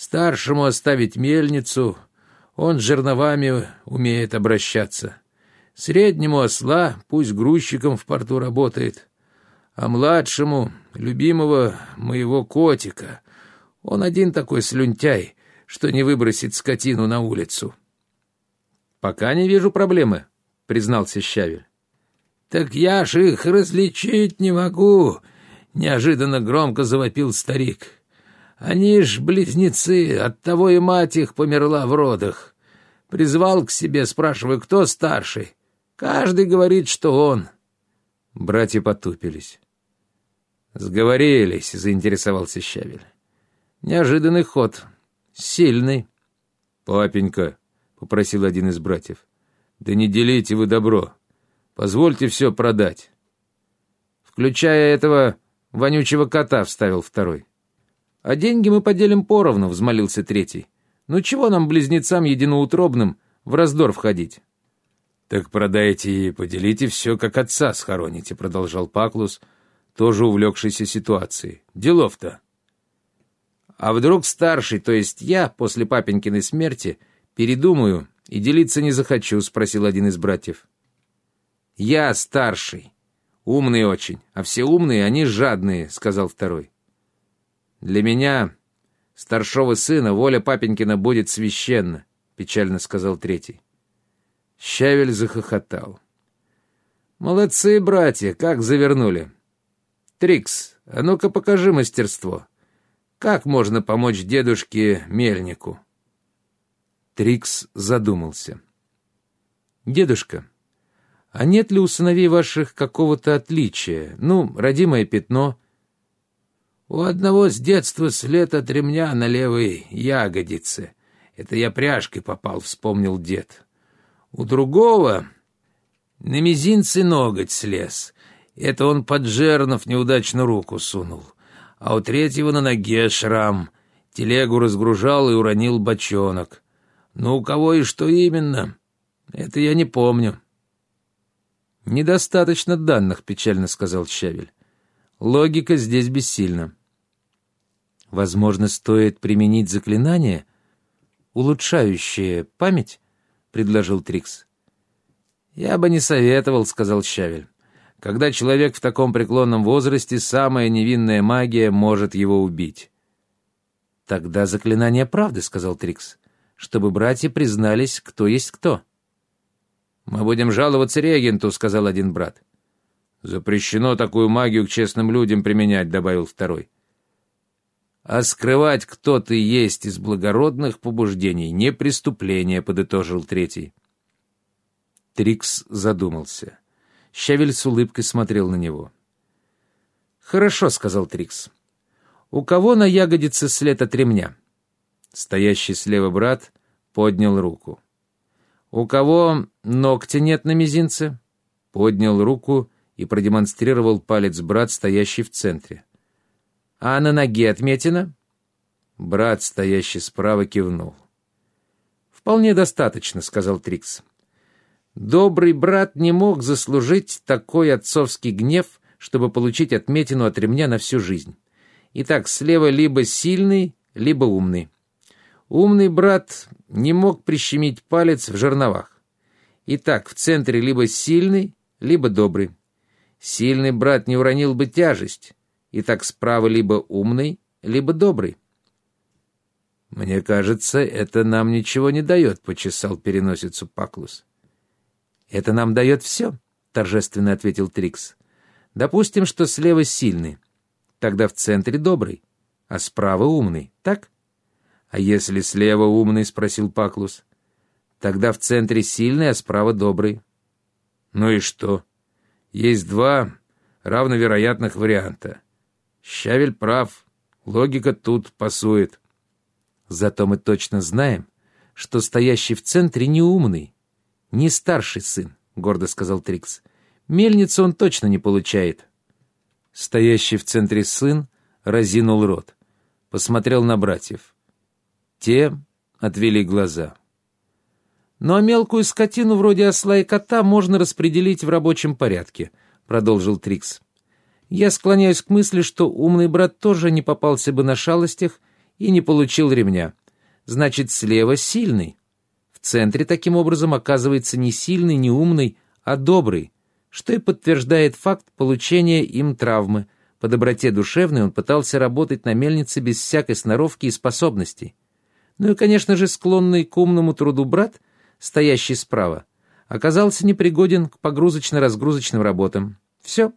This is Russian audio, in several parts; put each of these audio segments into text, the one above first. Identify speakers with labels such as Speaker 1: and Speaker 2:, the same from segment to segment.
Speaker 1: Старшему оставить мельницу, он с жерновами умеет обращаться. Среднему осла пусть грузчиком в порту работает, а младшему, любимого моего котика, он один такой слюнтяй, что не выбросит скотину на улицу.
Speaker 2: — Пока не вижу проблемы, — признался Щавель.
Speaker 1: — Так я ж их различить не могу, — неожиданно громко завопил старик. — Они ж близнецы, оттого и мать их померла в родах. Призвал к себе, спрашиваю, кто старший. Каждый говорит, что он.
Speaker 2: Братья потупились. «Сговорились», — заинтересовался Щавель. «Неожиданный ход. Сильный».
Speaker 3: «Папенька», — попросил один из братьев, — «да не делите вы добро. Позвольте все продать».
Speaker 2: «Включая этого вонючего кота», — вставил второй. «А деньги мы поделим поровну», — взмолился третий. «Ну чего нам, близнецам единоутробным, в раздор входить?»
Speaker 3: «Так продайте и поделите все, как отца схороните», — продолжал Паклус, — тоже увлекшийся ситуацией. Делов-то.
Speaker 2: А вдруг старший, то есть я, после папенькиной смерти, передумаю и делиться не захочу, спросил один из братьев. Я старший. Умный очень, а все умные, они жадные, сказал второй. Для меня, старшего сына, воля папенькина будет священна, печально сказал третий. Щавель захохотал. «Молодцы, братья, как завернули. «Трикс, а ну-ка покажи мастерство. Как можно помочь дедушке Мельнику?»
Speaker 1: Трикс задумался. «Дедушка, а нет ли у сыновей ваших какого-то отличия? Ну, родимое пятно?»
Speaker 4: «У одного с детства след от ремня на левой ягодице. Это я пряжкой попал», — вспомнил дед. «У другого на мизинце ноготь слез». Это он под жернов неудачно руку сунул. А у третьего на ноге шрам. Телегу разгружал и уронил бочонок. Но у кого и что именно, это я не помню.
Speaker 1: «Недостаточно данных», — печально сказал Щавель. «Логика здесь бессильна». «Возможно, стоит применить заклинание, улучшающее память?» — предложил Трикс.
Speaker 2: «Я бы не советовал», — сказал Щавель. Когда человек в таком преклонном возрасте, самая невинная магия может его убить.
Speaker 1: «Тогда заклинание правды», — сказал Трикс, — «чтобы братья признались, кто есть кто».
Speaker 2: «Мы будем жаловаться регенту», — сказал один брат.
Speaker 3: «Запрещено такую магию к честным людям применять», — добавил второй.
Speaker 2: «А скрывать, кто ты есть из благородных побуждений, не преступление», — подытожил третий.
Speaker 1: Трикс задумался. Щавель с улыбкой смотрел на него. «Хорошо», — сказал Трикс. «У кого на ягодице след от ремня?» Стоящий слева брат поднял руку. «У кого ногтя нет на мизинце?» Поднял руку и продемонстрировал палец брат, стоящий в центре. «А на ноге отметина?» Брат, стоящий справа, кивнул. «Вполне достаточно», — сказал Трикс. Добрый брат не мог заслужить такой отцовский гнев, чтобы получить отметину от ремня на всю жизнь. Итак, слева либо сильный, либо умный. Умный брат не мог прищемить палец в жерновах. Итак, в центре либо сильный, либо добрый. Сильный брат не уронил бы тяжесть. Итак, справа либо умный, либо добрый. «Мне кажется, это нам ничего не дает», — почесал переносицу Паклус. «Это нам дает все», — торжественно ответил Трикс. «Допустим, что слева сильный. Тогда в центре добрый, а справа умный, так?» «А если слева умный?» — спросил Паклус. «Тогда в центре сильный, а справа добрый».
Speaker 3: «Ну и что? Есть два равновероятных варианта. Щавель прав, логика тут пасует».
Speaker 1: «Зато мы точно знаем, что стоящий в центре не умный, «Не старший сын», — гордо сказал Трикс. «Мельницу он точно не получает». Стоящий в центре сын разинул рот, посмотрел на братьев. Те отвели глаза. «Ну а мелкую скотину вроде осла и кота можно распределить в рабочем порядке», — продолжил Трикс. «Я склоняюсь к мысли, что умный брат тоже не попался бы на шалостях и не получил ремня. Значит, слева сильный. В центре, таким образом, оказывается не сильный, не умный, а добрый, что и подтверждает факт получения им травмы. По доброте душевной он пытался работать на мельнице без всякой сноровки и способностей. Ну и, конечно же, склонный к умному труду брат, стоящий справа, оказался непригоден к погрузочно-разгрузочным работам. Все.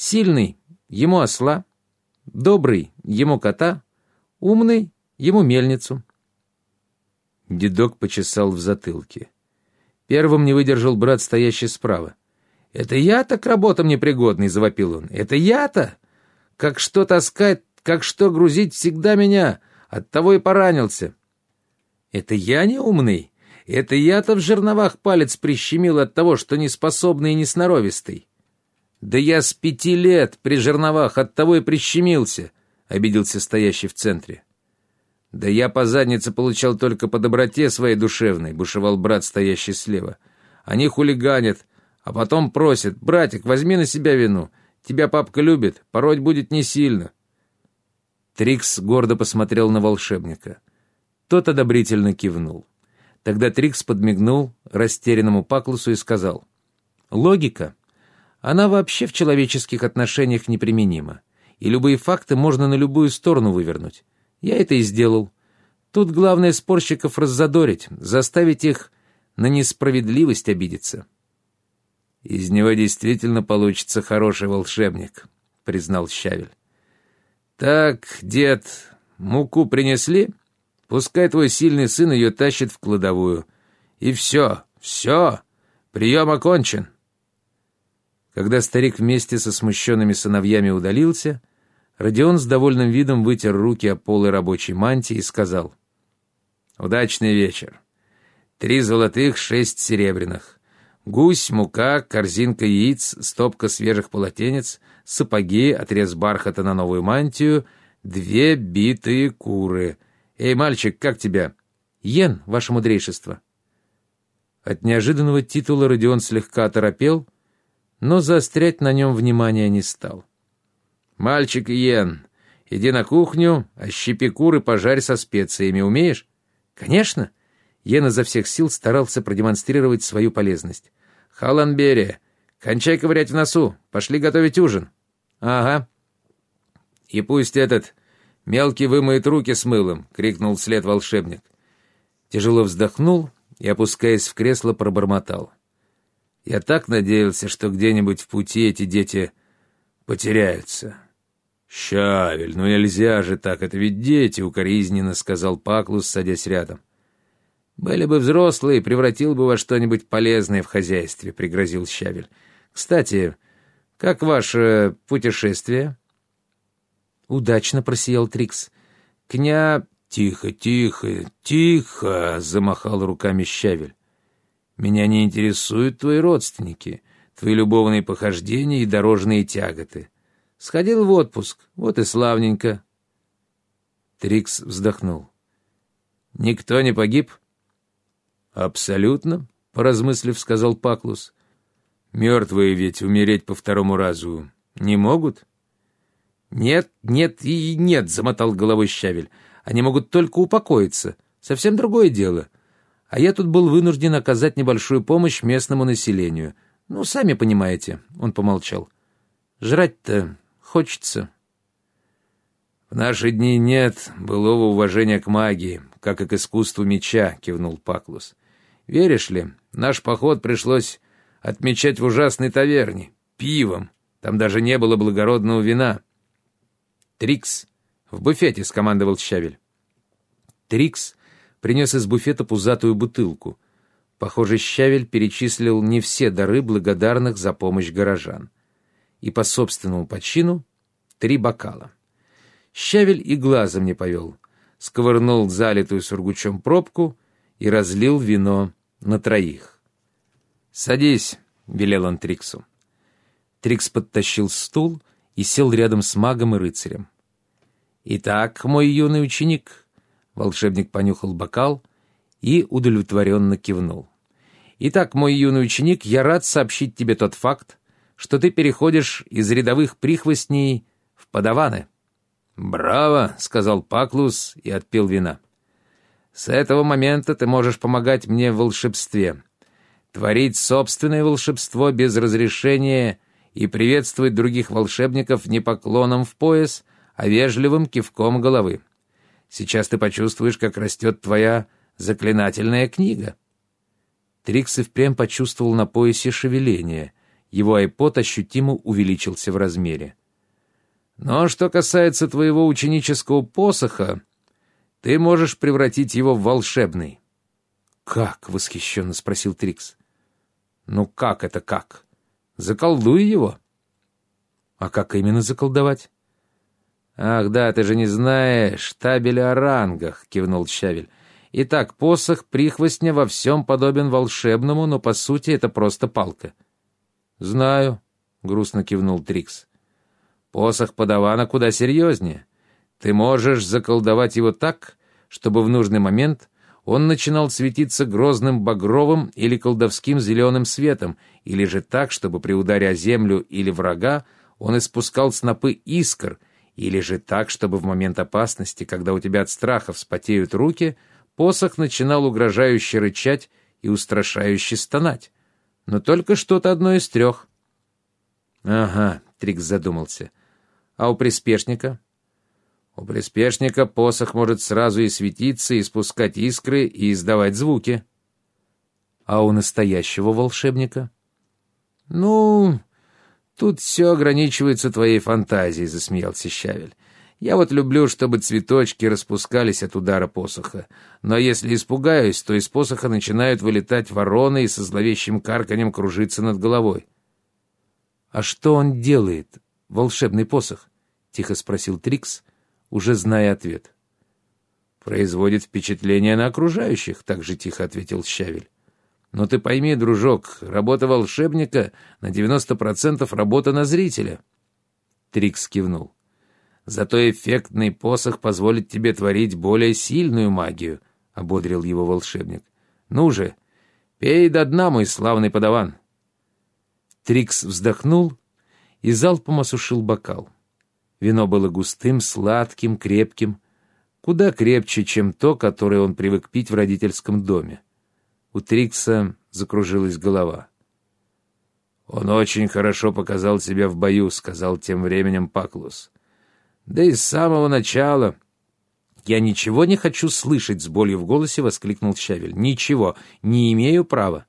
Speaker 1: Сильный — ему осла, добрый — ему кота, умный — ему мельницу. Дедок почесал в затылке. Первым не выдержал брат, стоящий справа. «Это я-то к работам непригодный», — завопил он. «Это я-то? Как что таскать, как что грузить всегда меня. Оттого и поранился». «Это я не умный? Это я-то в жерновах палец прищемил от того, что неспособный и несноровистый». «Да я с пяти лет при жерновах от того и прищемился», — обиделся стоящий в центре. «Да я по заднице получал только по доброте своей душевной», — бушевал брат, стоящий слева. «Они хулиганят, а потом просят, братик, возьми на себя вину. Тебя папка любит, пороть будет не сильно». Трикс гордо посмотрел на волшебника. Тот одобрительно кивнул. Тогда Трикс подмигнул растерянному Паклусу и сказал. «Логика. Она вообще в человеческих отношениях неприменима, и любые факты можно на любую сторону вывернуть. Я это и сделал. Тут главное спорщиков раззадорить, заставить их на несправедливость обидеться». «Из него действительно получится хороший волшебник», — признал Щавель. «Так, дед, муку принесли? Пускай твой сильный сын ее тащит в кладовую. И все, все, прием окончен». Когда старик вместе со смущенными сыновьями удалился, Родион с довольным видом вытер руки о полы рабочей мантии и сказал. «Удачный вечер. Три золотых, шесть серебряных. Гусь, мука, корзинка яиц, стопка свежих полотенец, сапоги, отрез бархата на новую мантию, две битые куры. Эй, мальчик, как тебя? Йен, ваше мудрейшество. От неожиданного титула Родион слегка оторопел, но заострять на нем внимания не стал. «Мальчик Йен, иди на кухню, ощипи куры, пожарь со специями. Умеешь?» «Конечно!» Йен изо всех сил старался продемонстрировать свою полезность. «Халанбери, кончай ковырять в носу, пошли готовить ужин». «Ага». «И пусть этот мелкий вымоет руки с мылом», — крикнул вслед волшебник. Тяжело вздохнул и, опускаясь в кресло, пробормотал. «Я так надеялся, что где-нибудь в пути эти дети потеряются». «Щавель, ну нельзя же так, это ведь дети», — укоризненно сказал Паклус, садясь рядом. «Были бы взрослые, превратил бы во что-нибудь полезное в хозяйстве», — пригрозил Щавель. «Кстати, как ваше путешествие?» «Удачно», — просиял Трикс. «Кня...» «Тихо, тихо, тихо!» — замахал руками Щавель. «Меня не интересуют твои родственники, твои любовные похождения и дорожные тяготы. Сходил в отпуск, вот и славненько». Трикс вздохнул. «Никто не погиб?» «Абсолютно», — поразмыслив, сказал Паклус. «Мертвые ведь умереть по второму разу не могут?» «Нет, нет и нет», — замотал головой Щавель. «Они могут только упокоиться. Совсем другое дело. А я тут был вынужден оказать небольшую помощь местному населению. Ну, сами понимаете», — он помолчал. «Жрать-то хочется». «В наши дни нет былого уважения к магии, как и к искусству меча», — кивнул Паклус. Веришь ли, наш поход пришлось отмечать в ужасной таверне, пивом. Там даже не было благородного вина. «Трикс!» — в буфете скомандовал Щавель. Трикс принес из буфета пузатую бутылку. Похоже, Щавель перечислил не все дары благодарных за помощь горожан. И по собственному почину три бокала. Щавель и глазом не повел. Сковырнул залитую сургучом пробку и разлил вино на троих. «Садись», — велел он Триксу. Трикс подтащил стул и сел рядом с магом и рыцарем. «Итак, мой юный ученик», — волшебник понюхал бокал и удовлетворенно кивнул. «Итак, мой юный ученик, я рад сообщить тебе тот факт, что ты переходишь из рядовых прихвостней в подаваны.
Speaker 2: «Браво!» — сказал Паклус и отпил вина. «С этого момента ты можешь помогать мне в волшебстве, творить собственное волшебство без разрешения и приветствовать других волшебников не поклоном в пояс, а вежливым кивком головы. Сейчас ты почувствуешь, как растет твоя заклинательная книга».
Speaker 1: Трикс и впрямь почувствовал на поясе шевеление. Его айпод ощутимо увеличился в размере.
Speaker 2: «Но что касается твоего ученического посоха, ты можешь превратить его в волшебный».
Speaker 1: «Как?» — восхищенно спросил Трикс.
Speaker 2: «Ну как это как? Заколдуй его».
Speaker 1: «А как именно заколдовать?»
Speaker 2: «Ах да, ты же не знаешь табеля о рангах», — кивнул Щавель. «Итак, посох прихвостня во всем подобен волшебному, но по сути это просто палка».
Speaker 1: «Знаю», — грустно кивнул Трикс.
Speaker 2: «Посох подавана куда серьезнее. Ты можешь заколдовать его так, чтобы в нужный момент он начинал светиться грозным багровым или колдовским зеленым светом, или же так, чтобы при ударе о землю или врага он испускал снопы искр — или же так, чтобы в момент опасности, когда у тебя от страха вспотеют руки, посох начинал угрожающе рычать и устрашающе стонать. Но только что-то одно из трех.
Speaker 1: «Ага», — Трикс задумался. «А у приспешника?»
Speaker 2: «У приспешника посох может сразу и светиться, и спускать искры, и издавать звуки».
Speaker 1: «А у настоящего волшебника?»
Speaker 2: «Ну, «Тут все ограничивается твоей фантазией», — засмеялся Щавель. «Я вот люблю, чтобы цветочки распускались от удара посоха. Но если испугаюсь, то из посоха начинают вылетать вороны и со зловещим карканем кружиться над головой».
Speaker 1: «А что он делает, волшебный посох?» — тихо спросил Трикс, уже зная ответ.
Speaker 2: «Производит впечатление на окружающих», — так же тихо ответил Щавель. Но ты пойми, дружок, работа волшебника на 90% работа на зрителя.
Speaker 1: Трикс кивнул.
Speaker 2: Зато эффектный посох позволит тебе творить более сильную магию, — ободрил его волшебник. Ну же, пей до дна, мой славный подаван.
Speaker 1: Трикс вздохнул и залпом осушил бокал. Вино было густым, сладким, крепким, куда крепче, чем то, которое он привык пить в родительском доме. У Трикса закружилась голова.
Speaker 2: «Он очень хорошо показал себя в бою», — сказал тем временем Паклус. «Да и с самого начала...»
Speaker 1: «Я ничего не хочу слышать», — с болью в голосе воскликнул Щавель. «Ничего, не имею права».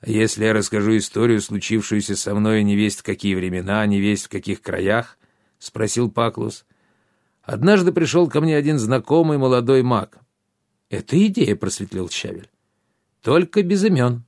Speaker 2: «А если я расскажу историю, случившуюся со мной не весть в какие времена, не весть в каких краях?» — спросил Паклус. «Однажды пришел ко мне один знакомый молодой маг».
Speaker 1: «Это идея», — просветлил Щавель. Только без имен.